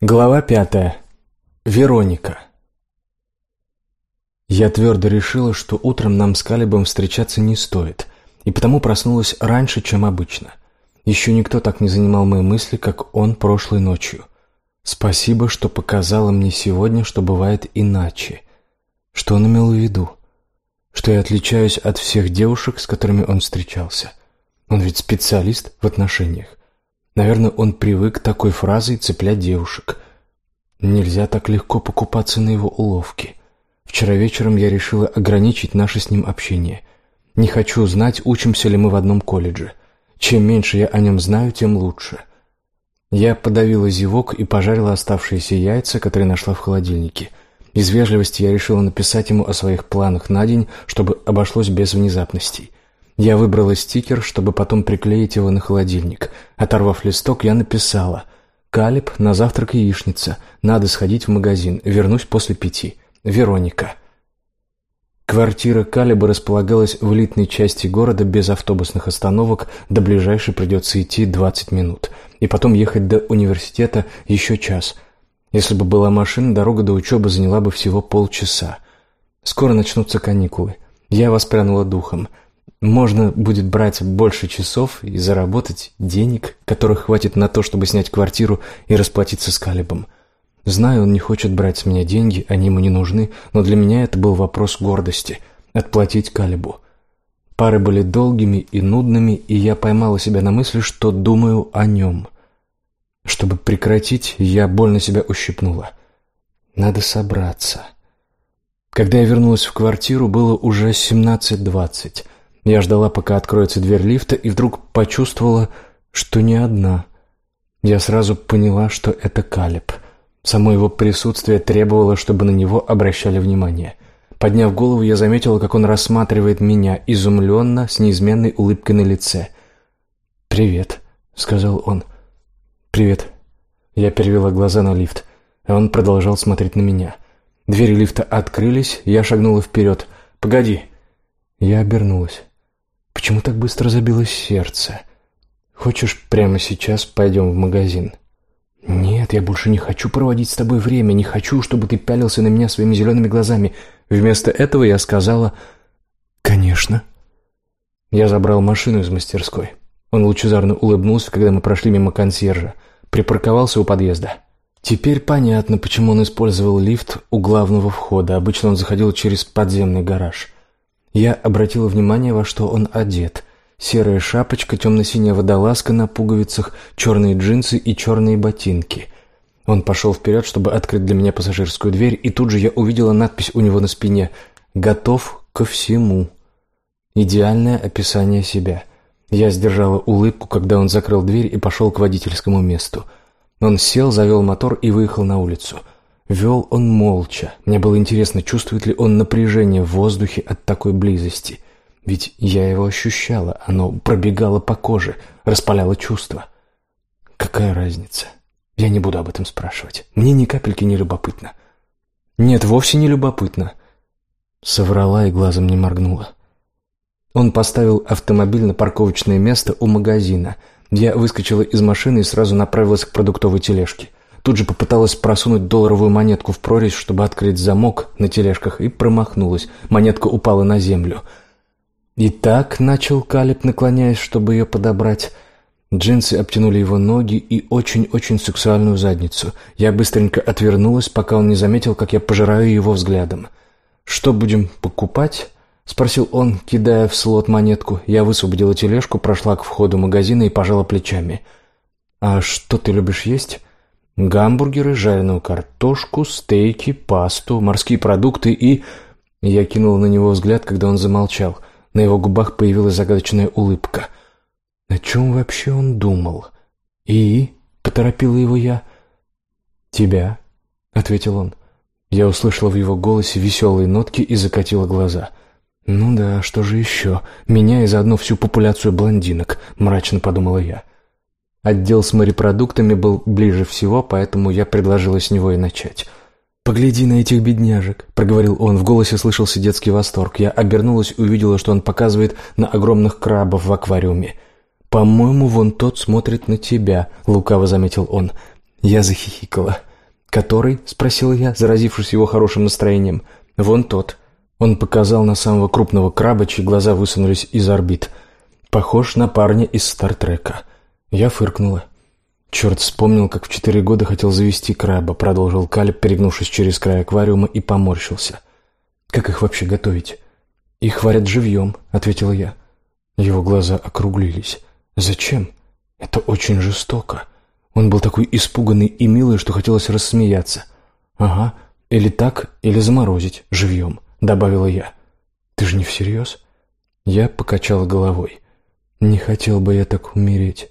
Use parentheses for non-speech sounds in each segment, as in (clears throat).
Глава пятая. Вероника. Я твердо решила, что утром нам с Калибом встречаться не стоит, и потому проснулась раньше, чем обычно. Еще никто так не занимал мои мысли, как он прошлой ночью. Спасибо, что показала мне сегодня, что бывает иначе. Что он имел в виду? Что я отличаюсь от всех девушек, с которыми он встречался. Он ведь специалист в отношениях. Наверное, он привык такой фразой цеплять девушек. Нельзя так легко покупаться на его уловки. Вчера вечером я решила ограничить наше с ним общение. Не хочу знать, учимся ли мы в одном колледже. Чем меньше я о нем знаю, тем лучше. Я подавила зевок и пожарила оставшиеся яйца, которые нашла в холодильнике. Из вежливости я решила написать ему о своих планах на день, чтобы обошлось без внезапностей. Я выбрала стикер, чтобы потом приклеить его на холодильник. Оторвав листок, я написала «Калиб, на завтрак яичница. Надо сходить в магазин. Вернусь после пяти. Вероника». Квартира Калиба располагалась в элитной части города без автобусных остановок, до ближайшей придется идти 20 минут, и потом ехать до университета еще час. Если бы была машина, дорога до учебы заняла бы всего полчаса. Скоро начнутся каникулы. Я воспрянула духом – можно будет брать больше часов и заработать денег, которых хватит на то, чтобы снять квартиру и расплатиться с Калибом. Знаю, он не хочет брать с меня деньги, они ему не нужны, но для меня это был вопрос гордости – отплатить Калибу. Пары были долгими и нудными, и я поймала себя на мысли, что думаю о нем. Чтобы прекратить, я больно себя ущипнула. Надо собраться. Когда я вернулась в квартиру, было уже семнадцать двадцать. Я ждала, пока откроется дверь лифта, и вдруг почувствовала, что не одна. Я сразу поняла, что это Калеб. Само его присутствие требовало, чтобы на него обращали внимание. Подняв голову, я заметила, как он рассматривает меня, изумленно, с неизменной улыбкой на лице. «Привет», — сказал он. «Привет». Я перевела глаза на лифт, а он продолжал смотреть на меня. Двери лифта открылись, я шагнула вперед. «Погоди». Я обернулась. Почему так быстро забилось сердце? Хочешь, прямо сейчас пойдем в магазин? Нет, я больше не хочу проводить с тобой время, не хочу, чтобы ты пялился на меня своими зелеными глазами. Вместо этого я сказала «Конечно». Я забрал машину из мастерской. Он лучезарно улыбнулся, когда мы прошли мимо консьержа. Припарковался у подъезда. Теперь понятно, почему он использовал лифт у главного входа. Обычно он заходил через подземный гараж. Я обратила внимание, во что он одет. Серая шапочка, темно-синяя водолазка на пуговицах, черные джинсы и черные ботинки. Он пошел вперед, чтобы открыть для меня пассажирскую дверь, и тут же я увидела надпись у него на спине «Готов ко всему». Идеальное описание себя. Я сдержала улыбку, когда он закрыл дверь и пошел к водительскому месту. Он сел, завел мотор и выехал на улицу – Вел он молча. Мне было интересно, чувствует ли он напряжение в воздухе от такой близости. Ведь я его ощущала, оно пробегало по коже, распаляло чувства. Какая разница? Я не буду об этом спрашивать. Мне ни капельки не любопытно. Нет, вовсе не любопытно. Соврала и глазом не моргнула. Он поставил автомобиль на парковочное место у магазина. Я выскочила из машины и сразу направилась к продуктовой тележке. Тут же попыталась просунуть долларовую монетку в прорезь, чтобы открыть замок на тележках, и промахнулась. Монетка упала на землю. И так начал Калиб, наклоняясь, чтобы ее подобрать. Джинсы обтянули его ноги и очень-очень сексуальную задницу. Я быстренько отвернулась, пока он не заметил, как я пожираю его взглядом. «Что будем покупать?» — спросил он, кидая в слот монетку. Я высвободила тележку, прошла к входу магазина и пожала плечами. «А что ты любишь есть?» Гамбургеры, жареную картошку, стейки, пасту, морские продукты и... Я кинул на него взгляд, когда он замолчал. На его губах появилась загадочная улыбка. О чем вообще он думал? «И?» — поторопила его я. «Тебя?» — ответил он. Я услышала в его голосе веселые нотки и закатила глаза. «Ну да, что же еще? Меня и заодно всю популяцию блондинок», — мрачно подумала я. Отдел с морепродуктами был ближе всего, поэтому я предложила с него и начать. «Погляди на этих бедняжек», — проговорил он. В голосе слышался детский восторг. Я обернулась увидела, что он показывает на огромных крабов в аквариуме. «По-моему, вон тот смотрит на тебя», — лукаво заметил он. Я захихикала. «Который?» — спросил я, заразившись его хорошим настроением. «Вон тот». Он показал на самого крупного краба, чьи глаза высунулись из орбит. «Похож на парня из Стартрека». Я фыркнула. «Черт, вспомнил, как в четыре года хотел завести краба», — продолжил Калеб, перегнувшись через край аквариума и поморщился. «Как их вообще готовить?» «Их варят живьем», — ответила я. Его глаза округлились. «Зачем? Это очень жестоко». Он был такой испуганный и милый, что хотелось рассмеяться. «Ага, или так, или заморозить, живьем», — добавила я. «Ты же не всерьез?» Я покачала головой. «Не хотел бы я так умереть».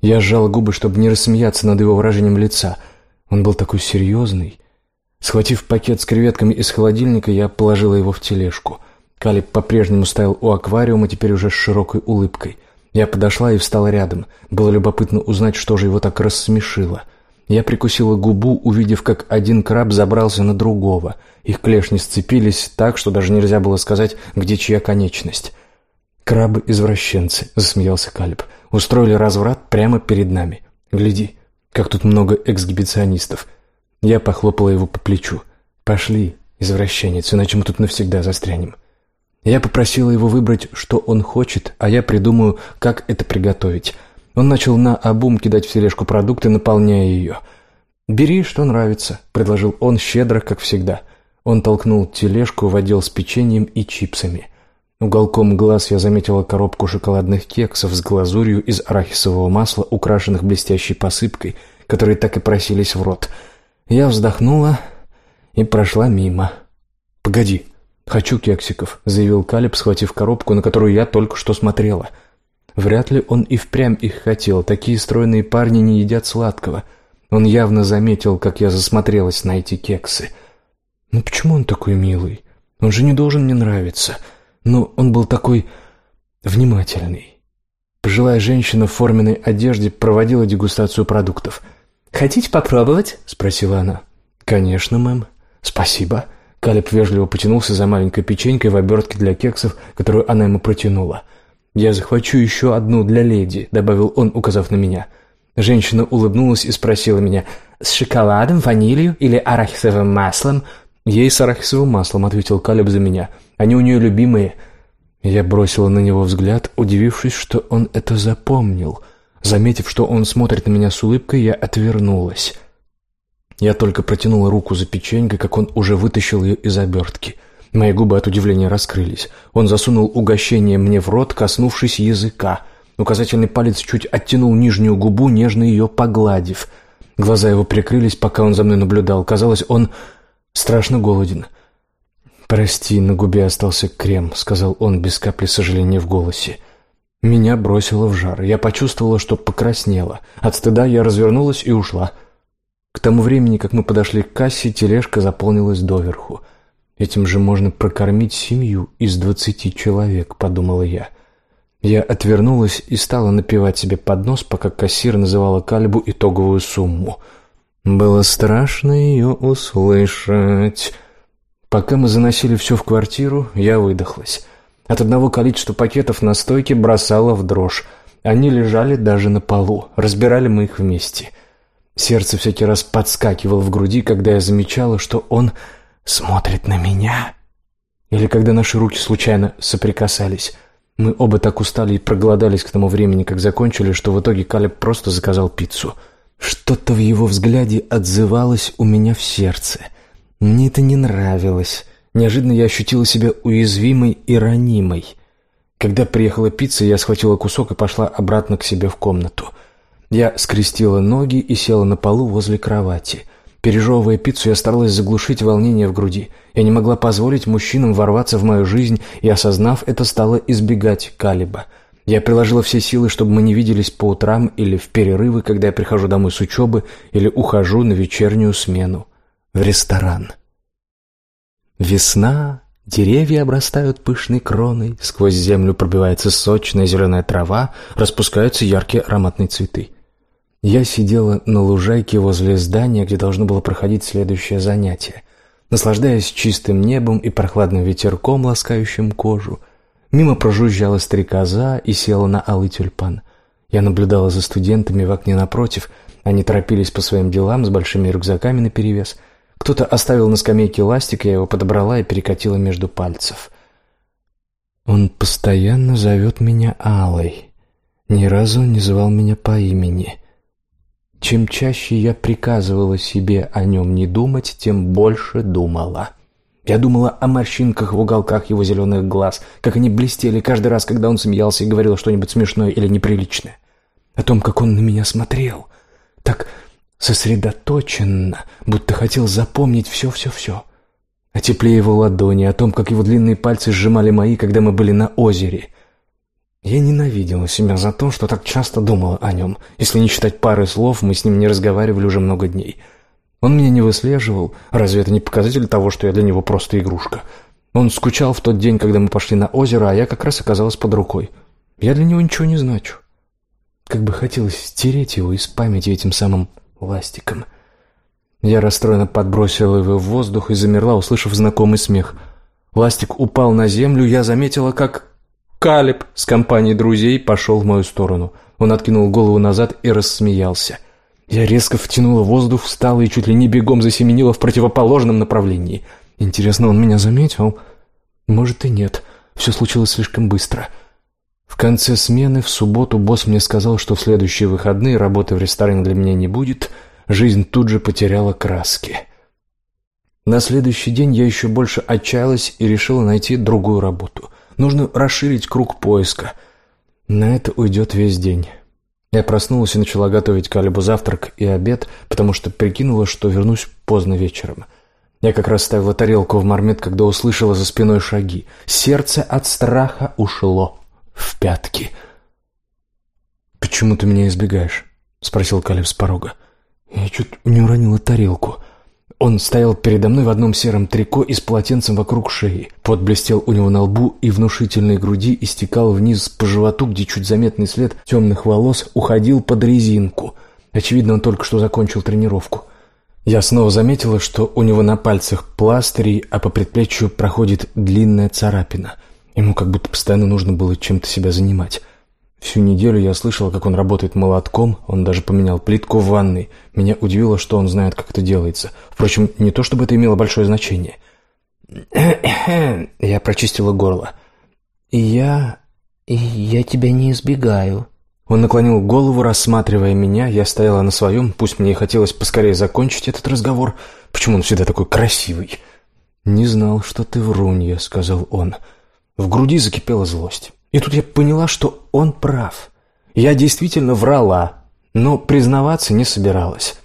Я сжал губы, чтобы не рассмеяться над его выражением лица. Он был такой серьезный. Схватив пакет с креветками из холодильника, я положила его в тележку. Калиб по-прежнему стоял у аквариума, теперь уже с широкой улыбкой. Я подошла и встала рядом. Было любопытно узнать, что же его так рассмешило. Я прикусила губу, увидев, как один краб забрался на другого. Их клешни сцепились так, что даже нельзя было сказать, где чья конечность. «Крабы-извращенцы», — засмеялся Калиб. «Устроили разврат прямо перед нами. Гляди, как тут много эксгибиционистов». Я похлопала его по плечу. «Пошли, извращенец, иначе мы тут навсегда застрянем». Я попросила его выбрать, что он хочет, а я придумаю, как это приготовить. Он начал на обум кидать в тележку продукты, наполняя ее. «Бери, что нравится», — предложил он щедро, как всегда. Он толкнул тележку в отдел с печеньем и чипсами. Уголком глаз я заметила коробку шоколадных кексов с глазурью из арахисового масла, украшенных блестящей посыпкой, которые так и просились в рот. Я вздохнула и прошла мимо. «Погоди», «Хочу кексиков», — заявил Калиб, схватив коробку, на которую я только что смотрела. Вряд ли он и впрямь их хотел. Такие стройные парни не едят сладкого. Он явно заметил, как я засмотрелась на эти кексы. «Ну почему он такой милый? Он же не должен мне нравиться. Но он был такой внимательный». Пожилая женщина в форменной одежде проводила дегустацию продуктов. «Хотите попробовать?» — спросила она. «Конечно, мэм. Спасибо». Калеб вежливо потянулся за маленькой печенькой в обертке для кексов, которую она ему протянула. «Я захвачу еще одну для леди», — добавил он, указав на меня. Женщина улыбнулась и спросила меня, «С шоколадом, ванилью или арахисовым маслом?» «Ей с арахисовым маслом», — ответил Калеб за меня. «Они у нее любимые». Я бросила на него взгляд, удивившись, что он это запомнил. Заметив, что он смотрит на меня с улыбкой, я отвернулась. Я только протянула руку за печенькой, как он уже вытащил ее из обертки. Мои губы от удивления раскрылись. Он засунул угощение мне в рот, коснувшись языка. Указательный палец чуть оттянул нижнюю губу, нежно ее погладив. Глаза его прикрылись, пока он за мной наблюдал. Казалось, он страшно голоден. «Прости, на губе остался крем», — сказал он без капли сожаления в голосе. Меня бросило в жар. Я почувствовала, что покраснела. От стыда я развернулась и ушла. К тому времени, как мы подошли к кассе, тележка заполнилась доверху. Этим же можно прокормить семью из двадцати человек, подумала я. Я отвернулась и стала напевать себе под нос, пока кассир называла Кальбу итоговую сумму. Было страшно ее услышать. Пока мы заносили все в квартиру, я выдохлась. От одного количества пакетов на стойке бросала в дрожь. Они лежали даже на полу. Разбирали мы их вместе. Сердце всякий раз подскакивало в груди, когда я замечала, что он смотрит на меня. Или когда наши руки случайно соприкасались. Мы оба так устали и проголодались к тому времени, как закончили, что в итоге Калеб просто заказал пиццу. Что-то в его взгляде отзывалось у меня в сердце. Мне это не нравилось. Неожиданно я ощутила себя уязвимой и ранимой. Когда приехала пицца, я схватила кусок и пошла обратно к себе в комнату — я скрестила ноги и села на полу возле кровати. Пережевывая пиццу, я старалась заглушить волнение в груди. Я не могла позволить мужчинам ворваться в мою жизнь, и, осознав это, стала избегать Калиба. Я приложила все силы, чтобы мы не виделись по утрам или в перерывы, когда я прихожу домой с учебы или ухожу на вечернюю смену в ресторан. Весна, деревья обрастают пышной кроной, сквозь землю пробивается сочная зеленая трава, распускаются яркие ароматные цветы. Я сидела на лужайке возле здания, где должно было проходить следующее занятие, наслаждаясь чистым небом и прохладным ветерком, ласкающим кожу. Мимо прожужжала стрекоза и села на алый тюльпан. Я наблюдала за студентами в окне напротив, Они торопились по своим делам с большими рюкзаками наперевес. Кто-то оставил на скамейке ластик, я его подобрала и перекатила между пальцев. Он постоянно зовет меня Алой. Ни разу не звал меня по имени. Чем чаще я приказывала себе о нем не думать, тем больше думала. Я думала о морщинках в уголках его зеленых глаз, как они блестели каждый раз, когда он смеялся и говорил что-нибудь смешное или неприличное. О том, как он на меня смотрел. Так сосредоточенно, будто хотел запомнить все-все-все. О тепле его ладони, о том, как его длинные пальцы сжимали мои, когда мы были на озере. Я ненавидела себя за то, что так часто думала о нем. Если не считать пары слов, мы с ним не разговаривали уже много дней. Он меня не выслеживал. Разве это не показатель того, что я для него просто игрушка? Он скучал в тот день, когда мы пошли на озеро, а я как раз оказалась под рукой. Я для него ничего не значу. Как бы хотелось стереть его из памяти этим самым ластиком. Я расстроенно подбросила его в воздух и замерла, услышав знакомый смех. Ластик упал на землю, я заметила, как Калиб с компанией друзей пошел в мою сторону. Он откинул голову назад и рассмеялся. Я резко втянула воздух, встала и чуть ли не бегом засеменила в противоположном направлении. Интересно, он меня заметил? Может и нет. Все случилось слишком быстро. В конце смены в субботу босс мне сказал, что в следующие выходные работы в ресторане для меня не будет. Жизнь тут же потеряла краски. На следующий день я еще больше отчаялась и решила найти другую работу. Нужно расширить круг поиска. На это уйдет весь день. Я проснулась и начала готовить Калибу завтрак и обед, потому что прикинула, что вернусь поздно вечером. Я как раз ставила тарелку в мармит, когда услышала за спиной шаги. Сердце от страха ушло в пятки. «Почему ты меня избегаешь?» — спросил Калиб с порога. Я чуть не уронила тарелку. Он стоял передо мной в одном сером трико и с полотенцем вокруг шеи. Пот блестел у него на лбу и внушительной груди истекал вниз по животу, где чуть заметный след темных волос уходил под резинку. Очевидно, он только что закончил тренировку. Я снова заметила, что у него на пальцах пластыри, а по предплечью проходит длинная царапина. Ему как будто постоянно нужно было чем-то себя занимать. Всю неделю я слышала, как он работает молотком, он даже поменял плитку в ванной. Меня удивило, что он знает, как это делается. Впрочем, не то чтобы это имело большое значение. (clears throat) Я прочистила горло. «Я... я тебя не избегаю». Он наклонил голову, рассматривая меня. Я стояла на своем, пусть мне и хотелось поскорее закончить этот разговор. Почему он всегда такой красивый? «Не знал, что ты врунья», — сказал он. В груди закипела злость. И тут я поняла, что он прав. Я действительно врала, но признаваться не собиралась.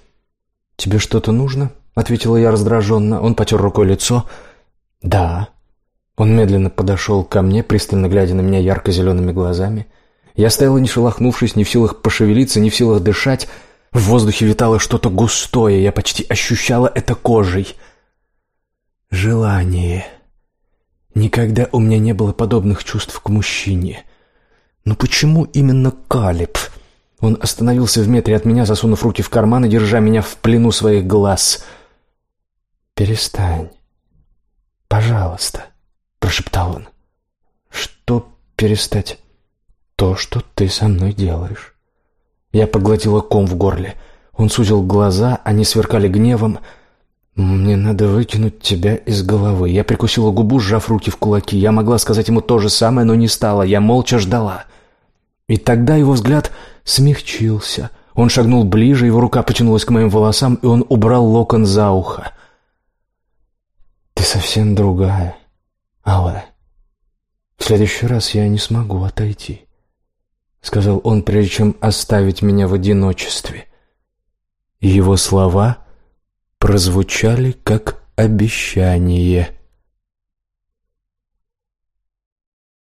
«Тебе что-то нужно?» — ответила я раздраженно. Он потер рукой лицо. «Да». Он медленно подошел ко мне, пристально глядя на меня ярко-зелеными глазами. Я стояла, не шелохнувшись, не в силах пошевелиться, не в силах дышать. В воздухе витало что-то густое, я почти ощущала это кожей. «Желание». Никогда у меня не было подобных чувств к мужчине. Но почему именно Калиб? Он остановился в метре от меня, засунув руки в карман и держа меня в плену своих глаз. «Перестань. Пожалуйста», — прошептал он. «Что перестать?» «То, что ты со мной делаешь». Я поглотила ком в горле. Он сузил глаза, они сверкали гневом — «Мне надо выкинуть тебя из головы». Я прикусила губу, сжав руки в кулаки. Я могла сказать ему то же самое, но не стала. Я молча ждала. И тогда его взгляд смягчился. Он шагнул ближе, его рука потянулась к моим волосам, и он убрал локон за ухо. «Ты совсем другая, Алла. В следующий раз я не смогу отойти», — сказал он, прежде чем оставить меня в одиночестве. Его слова прозвучали как обещание.